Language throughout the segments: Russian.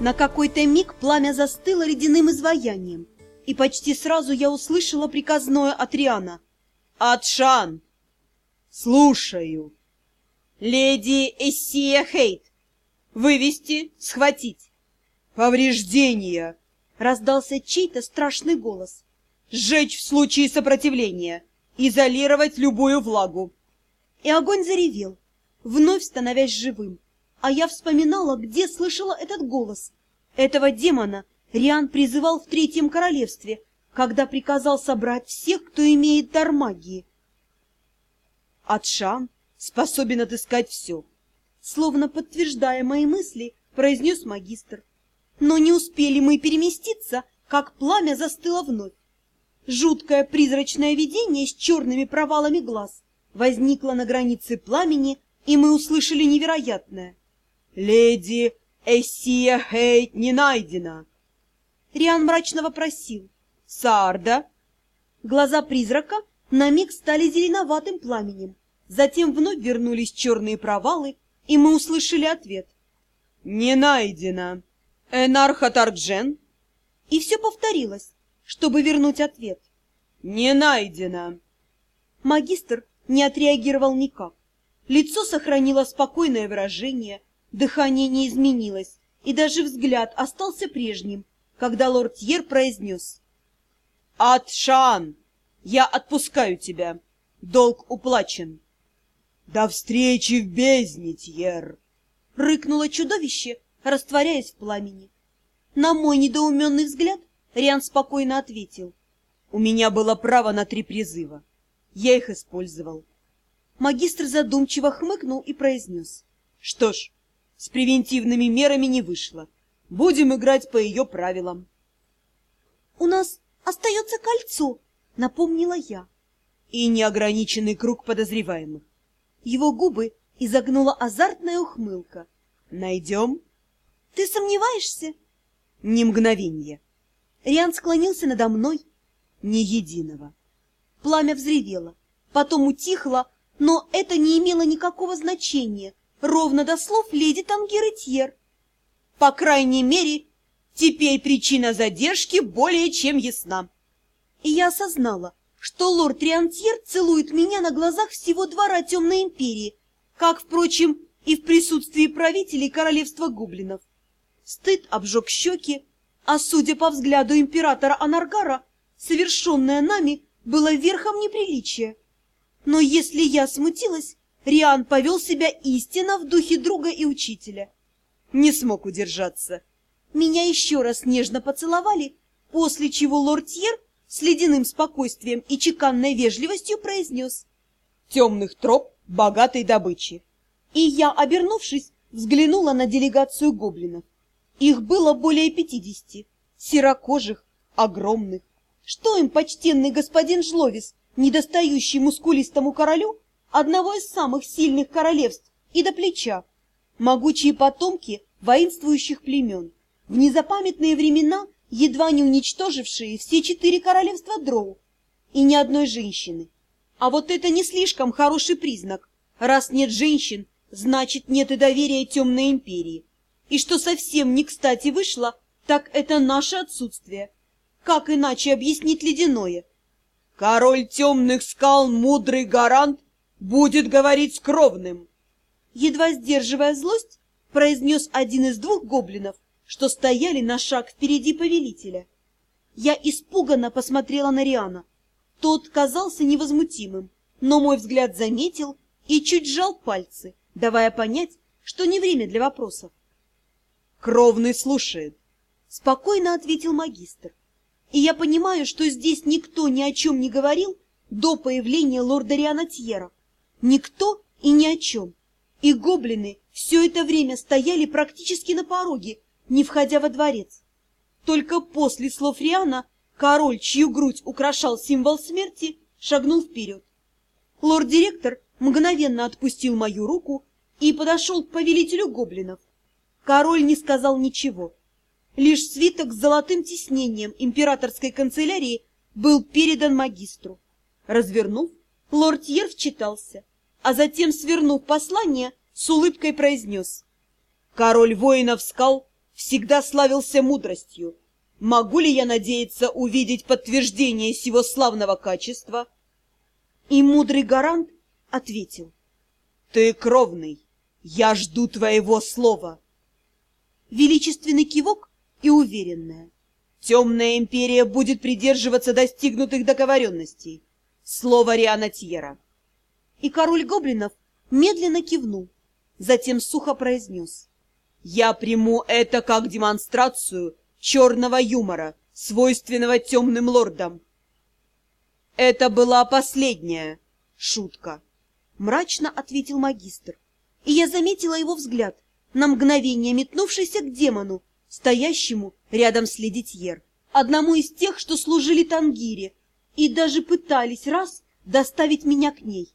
На какой-то миг пламя застыло ледяным изваянием, и почти сразу я услышала приказное от Риана. «Атшан!» «Слушаю!» «Леди Эссия Хейт! Вывести, схватить!» «Повреждения!» — раздался чей-то страшный голос. «Сжечь в случае сопротивления! Изолировать любую влагу!» И огонь заревел, вновь становясь живым. А я вспоминала, где слышала этот голос. Этого демона Риан призывал в Третьем Королевстве, когда приказал собрать всех, кто имеет дар магии. Атшан способен отыскать все, словно подтверждая мои мысли, произнес магистр. Но не успели мы переместиться, как пламя застыло вновь. Жуткое призрачное видение с черными провалами глаз возникло на границе пламени, и мы услышали невероятное. «Леди Эссия Хейт не найдена!» Риан мрачно вопросил. «Сарда?» Глаза призрака на миг стали зеленоватым пламенем, затем вновь вернулись черные провалы, и мы услышали ответ. «Не найдена! Энарха Тарджен?» И все повторилось, чтобы вернуть ответ. «Не найдена!» Магистр не отреагировал никак. Лицо сохранило спокойное выражение, Дыхание не изменилось, и даже взгляд остался прежним, когда лорд Тьер произнес. «Атшан, я отпускаю тебя. Долг уплачен». «До встречи в бездне, Тьер!» — рыкнуло чудовище, растворяясь в пламени. На мой недоуменный взгляд Риан спокойно ответил. «У меня было право на три призыва. Я их использовал». Магистр задумчиво хмыкнул и произнес. «Что ж, с превентивными мерами не вышло. Будем играть по ее правилам. — У нас остается кольцо, — напомнила я. И неограниченный круг подозреваемых. Его губы изогнула азартная ухмылка. — Найдем? — Ты сомневаешься? — Ни мгновенье. Риан склонился надо мной. Ни единого. Пламя взревело, потом утихло, но это не имело никакого значения, ровно до слов леди Тангиры Тьер. По крайней мере, теперь причина задержки более чем ясна. И я осознала, что лорд Риантьер целует меня на глазах всего двора Темной Империи, как, впрочем, и в присутствии правителей королевства гоблинов. Стыд обжег щеки, а, судя по взгляду императора Анаргара, совершенное нами было верхом неприличия. Но если я смутилась, Риан повел себя истинно в духе друга и учителя. Не смог удержаться. Меня еще раз нежно поцеловали, после чего лорд Тьер с ледяным спокойствием и чеканной вежливостью произнес «Темных троп богатой добычи». И я, обернувшись, взглянула на делегацию гоблинов. Их было более пятидесяти, серокожих, огромных. Что им почтенный господин Жловис, недостающий мускулистому королю, одного из самых сильных королевств, и до плеча. Могучие потомки воинствующих племен, в незапамятные времена едва не уничтожившие все четыре королевства Дроу, и ни одной женщины. А вот это не слишком хороший признак. Раз нет женщин, значит нет и доверия темной империи. И что совсем не кстати вышло, так это наше отсутствие. Как иначе объяснить ледяное? Король темных скал, мудрый гарант, будет говорить с кровным. Едва сдерживая злость, произнес один из двух гоблинов, что стояли на шаг впереди повелителя. Я испуганно посмотрела на Риана. Тот казался невозмутимым, но мой взгляд заметил и чуть сжал пальцы, давая понять, что не время для вопросов. «Кровный слушает», — спокойно ответил магистр. «И я понимаю, что здесь никто ни о чем не говорил до появления лорда Риана Тьера. Никто и ни о чем. И гоблины все это время стояли практически на пороге, не входя во дворец. Только после слов Риана король, чью грудь украшал символ смерти, шагнул вперед. Лорд-директор мгновенно отпустил мою руку и подошел к повелителю гоблинов. Король не сказал ничего. Лишь свиток с золотым тиснением императорской канцелярии был передан магистру. Развернув, лорд Ер вчитался а затем, свернув послание, с улыбкой произнес. Король воинов скал всегда славился мудростью. Могу ли я надеяться увидеть подтверждение сего славного качества? И мудрый гарант ответил. Ты кровный, я жду твоего слова. Величественный кивок и уверенная. Темная империя будет придерживаться достигнутых договоренностей. Слово Риана Тьера. И король гоблинов медленно кивнул, затем сухо произнес. «Я приму это как демонстрацию черного юмора, свойственного темным лордам». «Это была последняя шутка», — мрачно ответил магистр. И я заметила его взгляд, на мгновение метнувшийся к демону, стоящему рядом с леди Тьер, одному из тех, что служили Тангире, и даже пытались раз доставить меня к ней.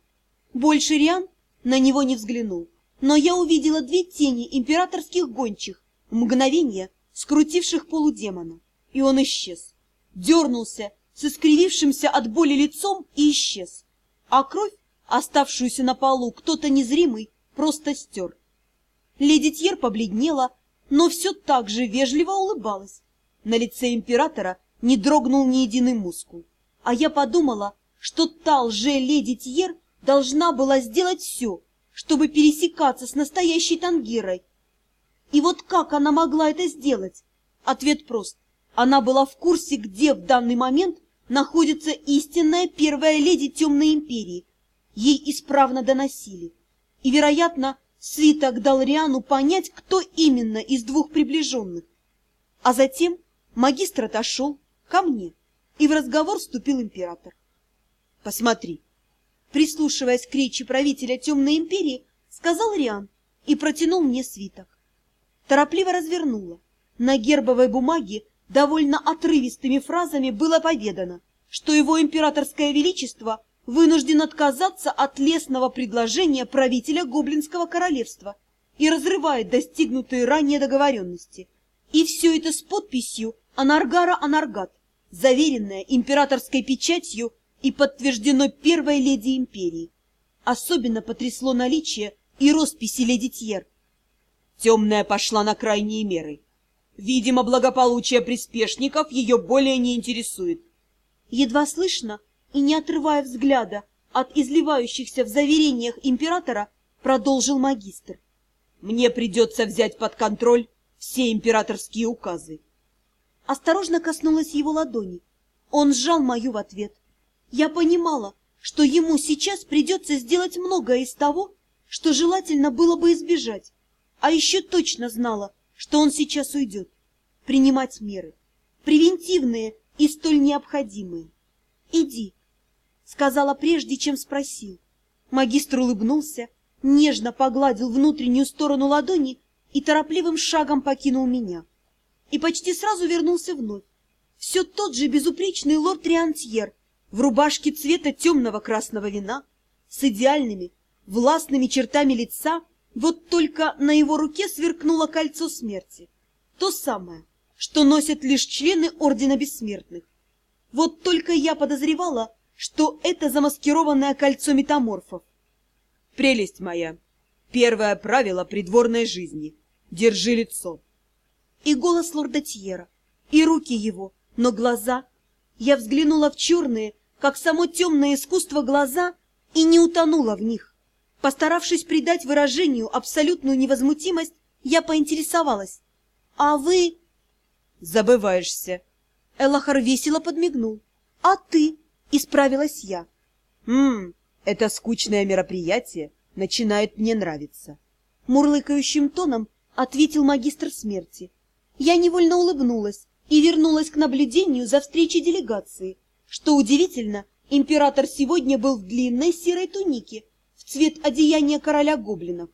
Больше Риан на него не взглянул, но я увидела две тени императорских гончих, мгновение скрутивших полудемона, и он исчез. Дернулся с искривившимся от боли лицом и исчез, а кровь, оставшуюся на полу, кто-то незримый просто стер. Леди Тьер побледнела, но все так же вежливо улыбалась. На лице императора не дрогнул ни единый мускул. А я подумала, что та лже-леди Тьер должна была сделать все, чтобы пересекаться с настоящей Тангирой. И вот как она могла это сделать? Ответ прост. Она была в курсе, где в данный момент находится истинная первая леди Темной Империи. Ей исправно доносили. И, вероятно, Свиток дал Риану понять, кто именно из двух приближенных. А затем магистр отошел ко мне, и в разговор вступил император. «Посмотри!» Прислушиваясь к речи правителя Темной Империи, сказал Риан и протянул мне свиток. Торопливо развернула. На гербовой бумаге довольно отрывистыми фразами было поведано, что его императорское величество вынужден отказаться от лесного предложения правителя Гоблинского королевства и разрывает достигнутые ранее договоренности. И все это с подписью Анаргара Анаргат, заверенное императорской печатью и подтверждено первой леди империи. Особенно потрясло наличие и росписи леди Тьер. Темная пошла на крайние меры. Видимо, благополучие приспешников ее более не интересует. Едва слышно, и, не отрывая взгляда от изливающихся в заверениях императора, продолжил магистр. «Мне придется взять под контроль все императорские указы». Осторожно коснулась его ладони. Он сжал мою в ответ. Я понимала, что ему сейчас придется сделать многое из того, что желательно было бы избежать, а еще точно знала, что он сейчас уйдет. Принимать меры, превентивные и столь необходимые. Иди, сказала прежде, чем спросил. Магистр улыбнулся, нежно погладил внутреннюю сторону ладони и торопливым шагом покинул меня. И почти сразу вернулся вновь. Все тот же безупречный лорд Риантьер в рубашке цвета темного красного вина, с идеальными, властными чертами лица, вот только на его руке сверкнуло кольцо смерти. То самое, что носят лишь члены Ордена Бессмертных. Вот только я подозревала, что это замаскированное кольцо метаморфов. Прелесть моя, первое правило придворной жизни — держи лицо. И голос лорда Тьера, и руки его, но глаза. Я взглянула в черные, как само темное искусство глаза, и не утонула в них. Постаравшись придать выражению абсолютную невозмутимость, я поинтересовалась. «А вы...» «Забываешься». Элахар весело подмигнул. «А ты?» Исправилась я. «Ммм, это скучное мероприятие начинает мне нравиться». Мурлыкающим тоном ответил магистр смерти. Я невольно улыбнулась и вернулась к наблюдению за встречей делегации. Что удивительно, император сегодня был в длинной серой тунике, в цвет одеяния короля гоблинов.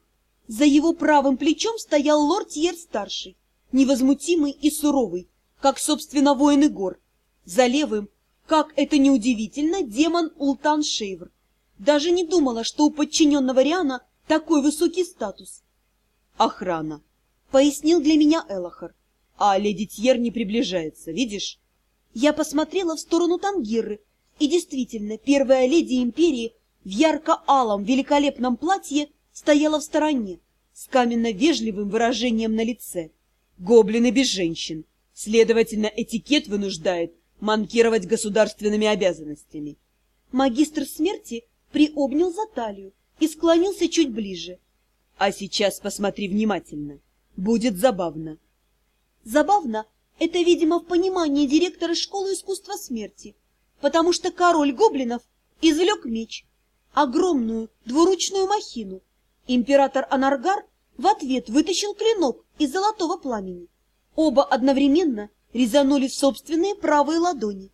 За его правым плечом стоял лорд Тьер-старший, невозмутимый и суровый, как, собственно, воины гор. За левым как это неудивительно, демон Ултан Шейвр. Даже не думала, что у подчиненного Риана такой высокий статус. Охрана, пояснил для меня Элохар. А леди Тьер не приближается, видишь? Я посмотрела в сторону Тангиры, и действительно, первая леди империи в ярко-алом великолепном платье стояла в стороне, с каменно-вежливым выражением на лице. Гоблины без женщин. Следовательно, этикет вынуждает манкировать государственными обязанностями. Магистр смерти приобнял за талию и склонился чуть ближе. А сейчас посмотри внимательно. Будет забавно. Забавно — это, видимо, в понимании директора школы искусства смерти, потому что король гоблинов извлек меч, огромную двуручную махину. Император Анаргар в ответ вытащил клинок из золотого пламени. Оба одновременно резанули в собственные правые ладони.